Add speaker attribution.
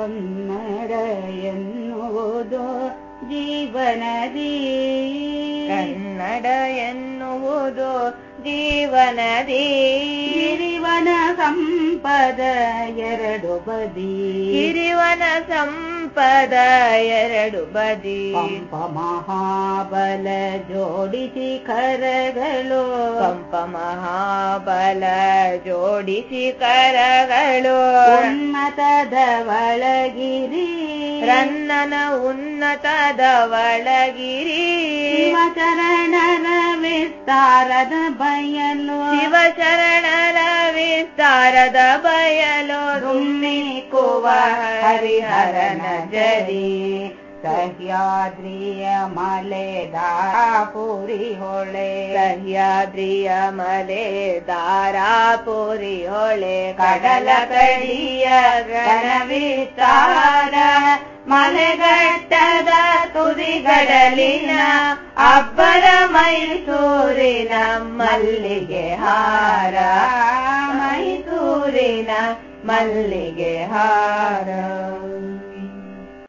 Speaker 1: ಕನ್ನಡಯನ್ನು ಉದು ಜೀವನದಿ
Speaker 2: ಕನ್ನಡಯನ್ನು ಉದು ಜೀವನದಿ
Speaker 1: ಹಿರಣ ಸಂಪದಎರೆಡುವದಿ
Speaker 2: ಹಿರಣ ಸಂಪದಎರೆಡುವದಿ ಕಂಪ
Speaker 1: ಮಹಾಬಲ ಜೋಡಿ ತಿخر ಗಲೋ
Speaker 2: ಕಂಪ ಮಹಾಬಲ ಜೋಡಿಸಿ ಕರಗಳು
Speaker 1: ಒಳಗಿರಿ
Speaker 2: ರನ್ನನ ಒಳಗಿರಿ
Speaker 1: ಶಿವಚರಣರ ವಿಸ್ತಾರದ ಬಯಲು
Speaker 2: ಶಿವಚರಣರ ವಿಸ್ತಾರದ ಬಯಲು ಹರಿಹರನ ಜರಿ
Speaker 1: सह्याद्रिय मले दार पूरिहोळे
Speaker 2: सह्याद्रिय मले दार पूरिोळे कडल कडियता
Speaker 1: मलेटुरिगडल
Speaker 2: अब्बर मैसूरिन मे हार मैसूरिन मे हार